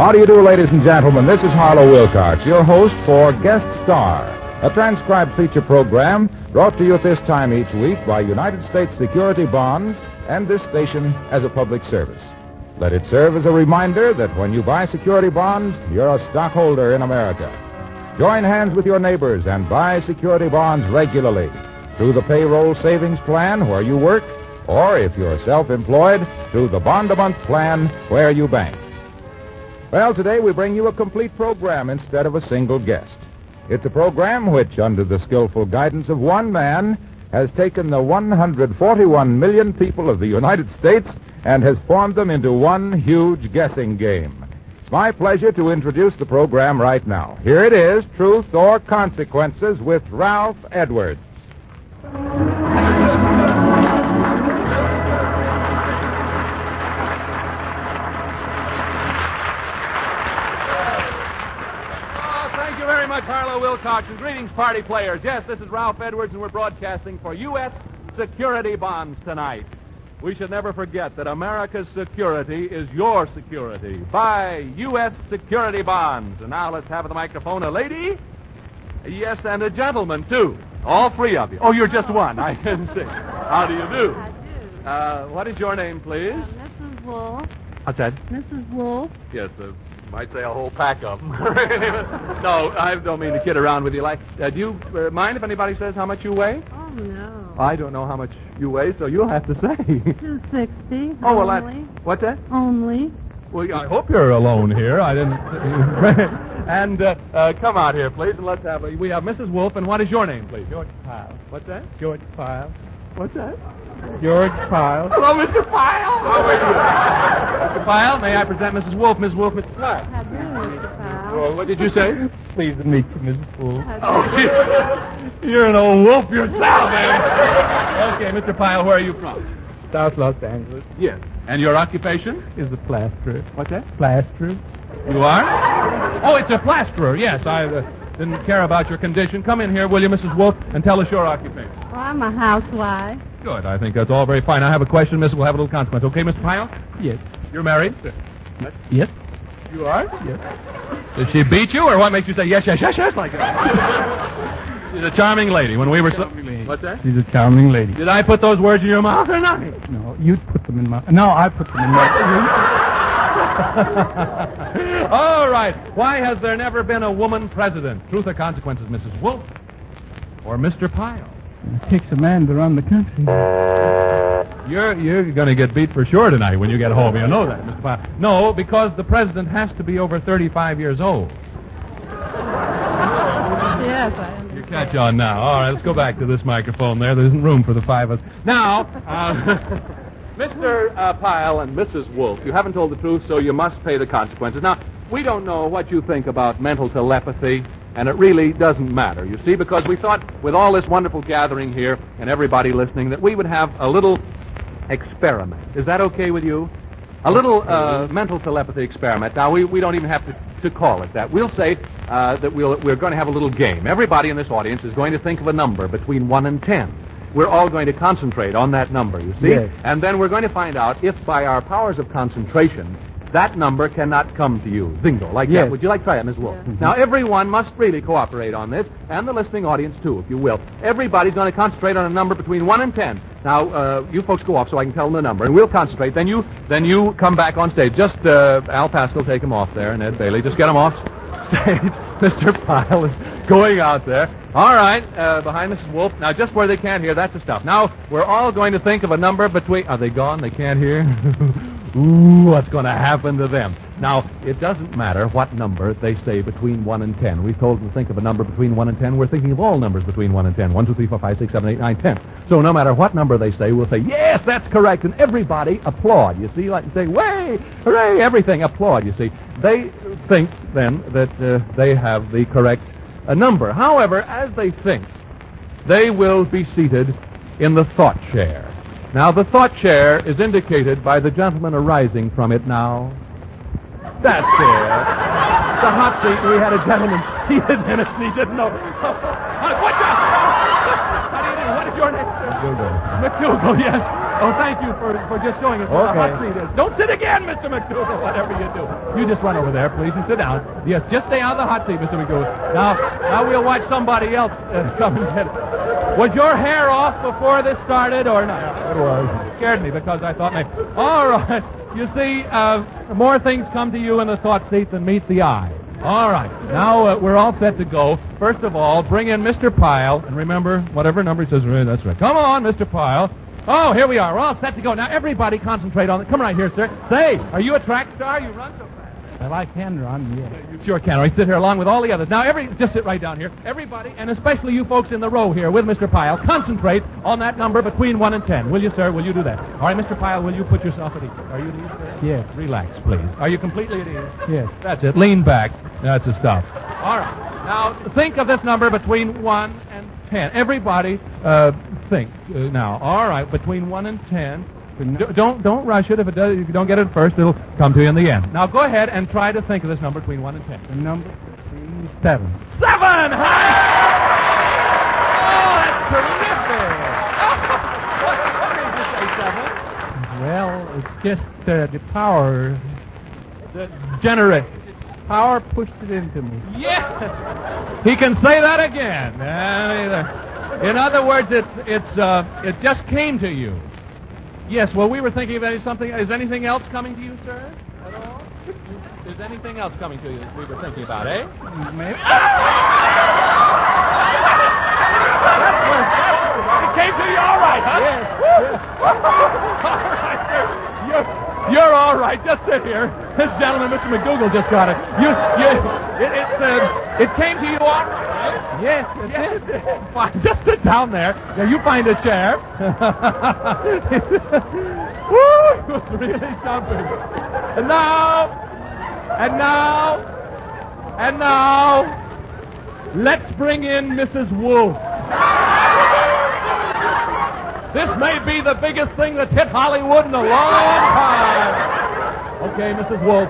How do you do, ladies and gentlemen? This is Harlow Wilcox, your host for Guest Star, a transcribed feature program brought to you at this time each week by United States Security Bonds and this station as a public service. Let it serve as a reminder that when you buy security bonds, you're a stockholder in America. Join hands with your neighbors and buy security bonds regularly through the payroll savings plan where you work, or if you're self-employed, through the bond a month plan where you bank. Well, today we bring you a complete program instead of a single guest. It's a program which, under the skillful guidance of one man, has taken the 141 million people of the United States and has formed them into one huge guessing game. My pleasure to introduce the program right now. Here it is, Truth or Consequences with Ralph Edwards. And greetings, party players. Yes, this is Ralph Edwards, and we're broadcasting for U.S. security bonds tonight. We should never forget that America's security is your security. Buy U.S. security bonds. And now let's have at the microphone a lady. Yes, and a gentleman, too. All three of you. Oh, you're just one. I didn't see. How do you do? I do. Uh, what is your name, please? Uh, Mrs. Wolf. What's that? Mrs. Wolf. Yes, uh, might say a whole pack of them. no, I don't mean to kid around with you. Like, uh, do you uh, mind if anybody says how much you weigh? Oh, no. I don't know how much you weigh, so you'll have to say. 260. oh, well, that. only. What's that? Only. Well, I hope you're alone here. I didn't. and uh, uh, come out here, please, and let's have. A, we have Mrs. Wolf, and what is your name, please? George Pyle. What's that? George Pyle. What's that? George Pyle. Hello, Mr. Pyle. How are you? Mr. Pyle, may I present Mrs. Wolf? Miss Wolf, Mr. Clark. I do, Mr. Powell. Oh, what did you say? Pleased to meet you, Mrs. Fool. I. Oh, you're an old wolf yourself, man. okay, Mr. Pyle, where are you from? South Los Angeles Yes. And your occupation? is a plasterer. What's that? Plasterer? You are? Oh, it's a plasterer. Yes, I uh, didn't care about your condition. Come in here, will you, Mrs. Wolf, and tell us your occupation. Well, I'm a housewife. Good. I think that's all very fine. I have a question, Miss. We'll have a little consequence. Okay, Mr. Pyle? Yes. You're married? Yes. You are? Yes. Does she beat you, or what makes you say yes, yes, yes, yes like that? She's a charming lady. When we were so... What's that? She's a charming lady. Did I put those words in your mouth or not? No, you put them in my. No, I put them in my. All right. Why has there never been a woman president? Truth or consequences, Mrs. Wolf? Or Mr. Pyle? it takes a man to run the country. You're you're going to get beat for sure tonight when you get home. You know that, Mr. Pyle. No, because the president has to be over 35 years old. Yes, I am. You catch on now. All right, let's go back to this microphone there. There isn't room for the five of us. Now, uh, Mr. Uh, Pyle and Mrs. Wolf, you haven't told the truth, so you must pay the consequences. Now, we don't know what you think about mental telepathy, and it really doesn't matter, you see, because we thought with all this wonderful gathering here and everybody listening that we would have a little experiment. Is that okay with you? A little uh, mental telepathy experiment. Now, we, we don't even have to, to call it that. We'll say uh, that we'll, we're going to have a little game. Everybody in this audience is going to think of a number between 1 and 10. We're all going to concentrate on that number, you see? Yes. And then we're going to find out if by our powers of concentration, that number cannot come to you. Zingo, like Yes. that. Would you like to try it, Ms. Wolf? Yes. Now, everyone must really cooperate on this, and the listening audience, too, if you will. Everybody's going to concentrate on a number between 1 and 10. Now, uh, you folks go off so I can tell them the number, and we'll concentrate. Then you then you come back on stage. Just uh, Al Pascal, take them off there, and Ed Bailey. Just get them off stage. Mr. Pyle is going out there. All right, uh, behind Mrs. Wolf. Now, just where they can't hear, that's the stuff. Now, we're all going to think of a number between... Are they gone? They can't hear? Ooh, what's going to happen to them? Now, it doesn't matter what number they say between 1 and 10. We've told them to think of a number between 1 and 10. We're thinking of all numbers between 1 and 10. 1, 2, 3, 4, 5, 6, 7, 8, 9, 10. So no matter what number they say, we'll say, yes, that's correct. And everybody applaud. You see, like and say, way, hooray, everything, applaud, you see. They think, then, that uh, they have the correct uh, number. However, as they think, they will be seated in the thought chair. Now, the thought chair is indicated by the gentleman arising from it now. That's it. The hot seat. We had a gentleman seated in it, and he didn't know. What? What? How do you do? What is your name, sir? McDougal, yes. Oh, thank you for, for just showing us what a hot seat is. Don't sit again, Mr. McDougal, whatever you do. You just run over there, please, and sit down. Yes, just stay on the hot seat, Mr. McDougal. Now, now we'll watch somebody else uh, come and get it. Was your hair off before this started or not? It was. scared me because I thought maybe. All right. You see, uh, more things come to you in the thought seat than meet the eye. All right. Now uh, we're all set to go. First of all, bring in Mr. Pyle. And remember, whatever number he says, that's right. Come on, Mr. Pyle. Oh, here we are. We're all set to go. Now, everybody concentrate on it. Come right here, sir. Say, are you a track star? You run so fast. Well, I can run, yeah. You sure can. Right, sit here along with all the others. Now, every just sit right down here. Everybody, and especially you folks in the row here with Mr. Pyle, concentrate on that number between one and ten. Will you, sir? Will you do that? All right, Mr. Pyle, will you put yourself at ease? Are you at ease, sir? Yes. Relax, please. Are you completely at ease? Yes. That's it. Lean back. That's the stuff. All right. Now, think of this number between 1 and 10. Everybody, uh, think uh, now. All right, between 1 and 10. D- don't don't rush it. If it does, if you don't get it first, it'll come to you in the end. Now go ahead and try to think of this number between one and ten. The number seven. Seven! Oh, that's terrific! what, what made you say seven? Well, it's just uh, the power. The generate. Power pushed it into me. Yes. He can say that again. Uh, In other words, it's it's uh, it just came to you. Yes. Well, we were thinking of any- something. Is anything else coming to you, sir? At all? Is anything else coming to you that we were thinking about, eh? Maybe. It came to you all right, huh? Yes, all right, sir. You're, you're all right. Just sit here. This gentleman, Mr. McDougal, just got it. You, you, it, it, uh, it came to you all right. Yes, Yes, fine. Just sit down there. Now you find a chair. Woo! It was really something. And now, and now, and now, let's bring in Mrs. Wolf. This may be the biggest thing that's hit Hollywood in a long time. Okay, Mrs. Wolf,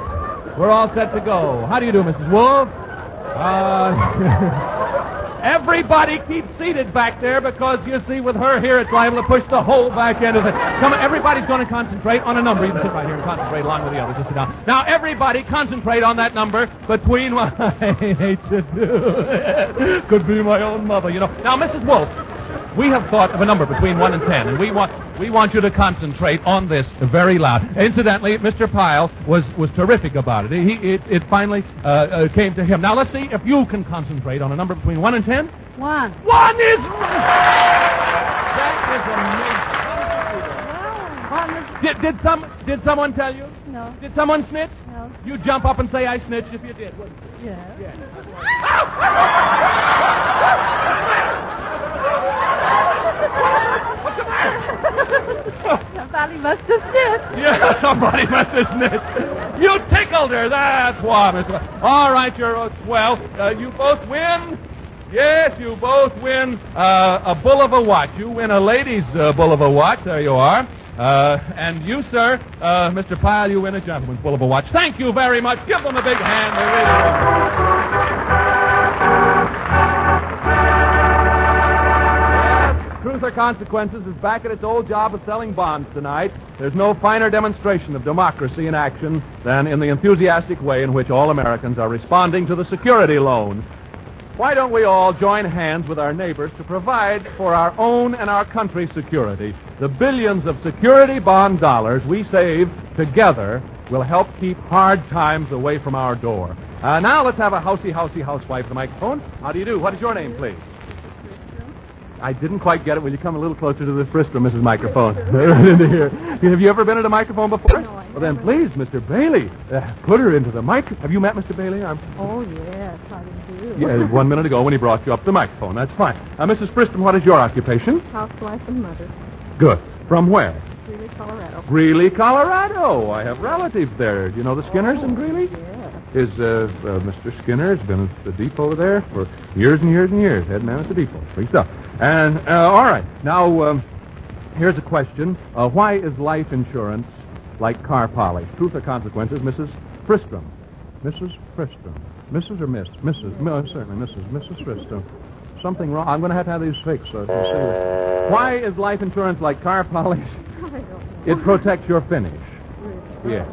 we're all set to go. How do you do, Mrs. Wolf? Uh, Everybody keep seated back there because you see, with her here, it's liable to push the whole back end of it. Come on, everybody's going to concentrate on a number. You can sit right here and concentrate along with the others. Just sit down. Now, everybody concentrate on that number between. I hate to do it. Could be my own mother, you know. Now, Mrs. Wolf, we have thought of a number between one and ten, and we want we want you to concentrate on this very loud. Incidentally, Mr. Pyle was was terrific about it. He it, it finally uh, uh, came to him. Now let's see if you can concentrate on a number between one and ten. One. One is That is Well, one is... is amazing. Did, did some did someone tell you? No. Did someone snitch? No. You jump up and say I snitched if you did. wouldn't you? Yes. Somebody must have snitched. Yeah, somebody must have snitched. You tickled her. That's what. All right, you're a swell. Uh, you both win. Yes, you both win uh, a Bulova watch. You win a lady's uh, Bulova watch. There you are. Uh, and you, sir, uh, Mr. Pyle, you win a gentleman's Bulova watch. Thank you very much. Give them a big hand. Truth or Consequences is back at its old job of selling bonds tonight. There's no finer demonstration of democracy in action than in the enthusiastic way in which all Americans are responding to the security loan. Why don't we all join hands with our neighbors to provide for our own and our country's security? The billions of security bond dollars we save together will help keep hard times away from our door. Uh, now let's have a housey, housey housewife the microphone. How do you do? What is your name, please? I didn't quite get it. Will you come a little closer to the Fristrom, Mrs. Microphone? right into here. Have you ever been at a microphone before? No, I Well, then, please, Mr. Bailey, uh, put her into the mic. Have you met Mr. Bailey? I'm... Oh, yes, I do. Yeah, one minute ago when he brought you up the microphone. That's fine. Uh, Mrs. Fristrom, what is your occupation? Housewife and mother. Good. From where? Greeley, Colorado. Greeley, Colorado. I have relatives there. Do you know the Skinners in Greeley? Yes. Is uh, uh, Mr. Skinner has been at the depot there for years and years and years. Head man at the depot. Free stuff. And uh, all right, now um, here's a question: uh, Why is life insurance like car polish? Truth or consequences, Mrs. Fristrom? Mrs. Fristrom. Mrs. or Miss? Mrs. No, certainly Mrs. Mrs. Fristrom. Something wrong. I'm going to have to have these fixed so I see. Why is life insurance like car polish? It protects your finish. Yes.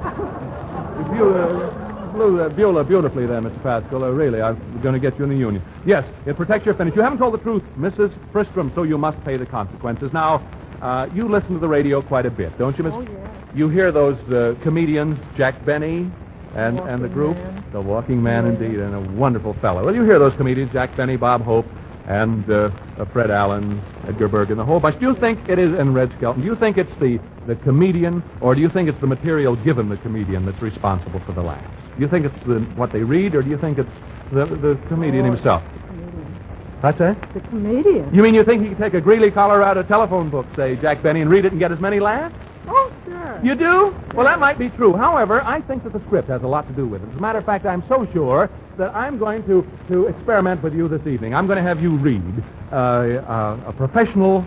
Beulah, Beulah, Beulah beautifully there, Mr. Pascal. Uh, really, I'm going to get you in the union. Yes, it protects your finish. You haven't told the truth, Mrs. Fristrom, so you must pay the consequences. Now, uh, you listen to the radio quite a bit, don't you, Miss? Oh, yes. You hear those uh, comedians, Jack Benny and, and the group? Man. The Walking Man, Yeah. indeed, and a wonderful fellow. Well, you hear those comedians, Jack Benny, Bob Hope, and uh, uh, Fred Allen, Edgar Bergen, the whole bunch. Do you think it is, and Red Skelton, do you think it's the, the comedian, or do you think it's the material given the comedian that's responsible for the laughs? Do you think it's the, what they read, or do you think it's the, the comedian Oh, himself? That's it? The comedian. You mean you think he could take a Greeley, Colorado telephone book, say, Jack Benny, and read it and get as many laughs? Oh, sure. You do? Well, that might be true. However, I think that the script has a lot to do with it. As a matter of fact, I'm so sure that I'm going to, to experiment with you this evening. I'm going to have you read uh, uh, a professional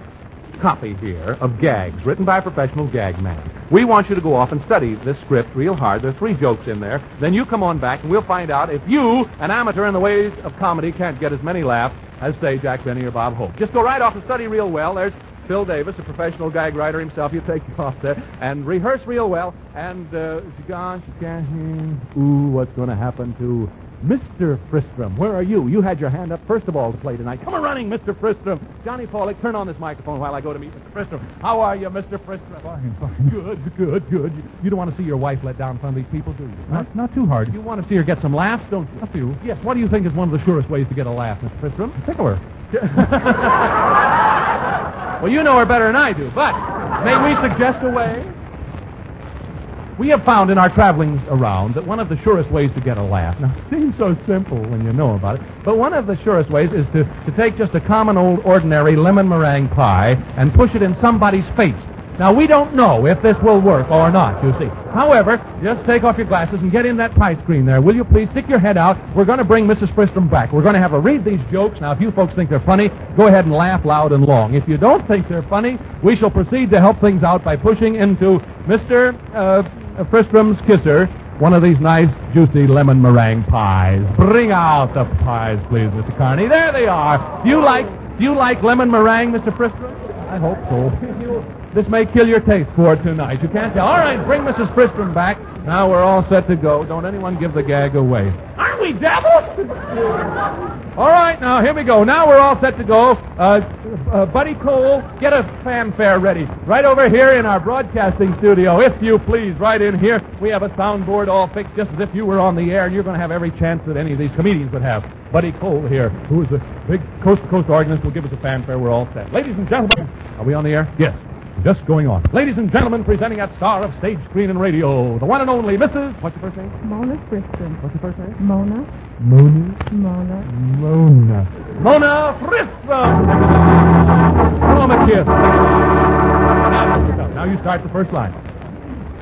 copy here of gags written by a professional gag man. We want you to go off and study this script real hard. There are three jokes in there. Then you come on back and we'll find out if you, an amateur in the ways of comedy, can't get as many laughs as, say, Jack Benny or Bob Hope. Just go right off and study real well. There's Phil Davis, a professional gag writer himself. You take off there and rehearse real well. And, uh, gosh, you can't hear. Ooh, what's going to happen to Mr. Fristrom? Where are you? You had your hand up first of all to play tonight. Come on running, Mr. Fristrom. Johnny Pollock, turn on this microphone while I go to meet Mr. Fristrom. How are you, Mr. Fristrom? Fine, fine. Good, good, good. You, you don't want to see your wife let down in front of these people, do you? Huh? Not, not too hard. You want to see her get some laughs, don't you? A few. Yes. What do you think is one of the surest ways to get a laugh, Mr. Fristrom? Tickle her. well, you know her better than I do, but may we suggest a way? We have found in our travelings around that one of the surest ways to get a laugh, now it seems so simple when you know about it, but one of the surest ways is to, to take just a common old ordinary lemon meringue pie and push it in somebody's face. Now, we don't know if this will work or not, you see. However, just take off your glasses and get in that pie screen there, will you please? Stick your head out. We're going to bring Mrs. Fristrom back. We're going to have her read these jokes. Now, if you folks think they're funny, go ahead and laugh loud and long. If you don't think they're funny, we shall proceed to help things out by pushing into Mr. Uh, Fristrom's kisser one of these nice, juicy lemon meringue pies. Bring out the pies, please, Mr. Carney. There they are. Do you like, do you like lemon meringue, Mr. Fristrom? I hope so. This may kill your taste for tonight. You can't tell. All right, bring Mrs. Fristrom back. Now we're all set to go. Don't anyone give the gag away. Aren't we devils? all right, now here we go. Now we're all set to go. Uh, uh, Buddy Cole, get a fanfare ready. Right over here in our broadcasting studio, if you please. Right in here. We have a soundboard all fixed just as if you were on the air, and you're going to have every chance that any of these comedians would have. Buddy Cole here, who is a big coast-to-coast organist, will give us a fanfare. We're all set. Ladies and gentlemen, are we on the air? Yes. Just going on. Ladies and gentlemen, presenting that star of stage, screen, and radio, the one and only Mrs. What's your first name? Mona Fristrom. What's your first name? Mona. Mona. Mona. Mona. Mona Fristrom. Hello. Now, now you start the first line.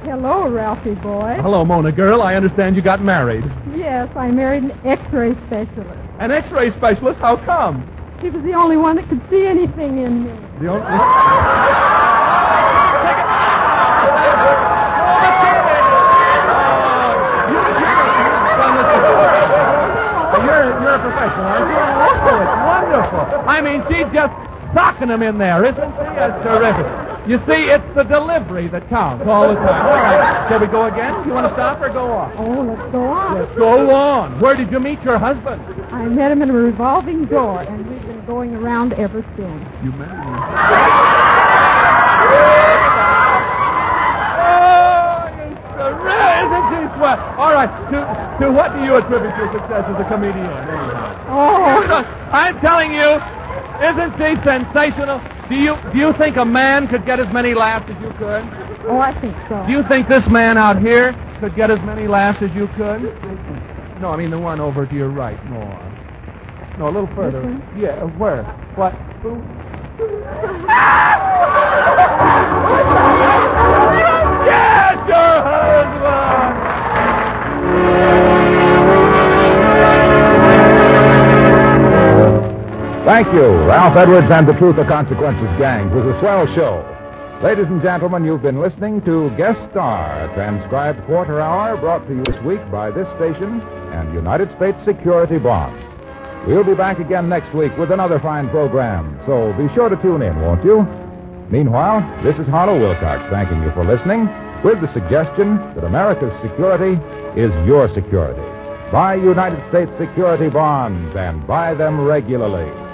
Hello, Ralphie boy. Hello, Mona girl. I understand you got married. Yes, I married an X-ray specialist. An X-ray specialist? How come? He was the only one that could see anything in me. The only. Oh, you're, you're a professional, aren't you? Oh, it's wonderful. I mean, she's just socking them in there, isn't she? That's terrific. You see, it's the delivery that counts all the time. All right. Shall we go again? Do you want to stop or go on? Oh, let's go on. Let's go on. Where did you meet your husband? I met him in a revolving door, and going around ever since. You met him. Oh, it's terrific. Isn't she swell? All right. To, to what do you attribute your success as a comedian, anyhow? Oh, I'm telling you, isn't she sensational? Do you do you think a man could get as many laughs as you could? oh, I think so. Do you think this man out here could get as many laughs as you could? No, I mean the one over to your right more. No, a little further. This Yeah, where? What? Who? yes, your husband! Thank you, Ralph Edwards and the Truth or Consequences gang. It was a swell show. Ladies and gentlemen, you've been listening to Guest Star, a transcribed quarter hour brought to you this week by this station and United States Security Bonds. We'll be back again next week with another fine program, so be sure to tune in, won't you? Meanwhile, this is Harlow Wilcox thanking you for listening with the suggestion that America's security is your security. Buy United States security bonds and buy them regularly.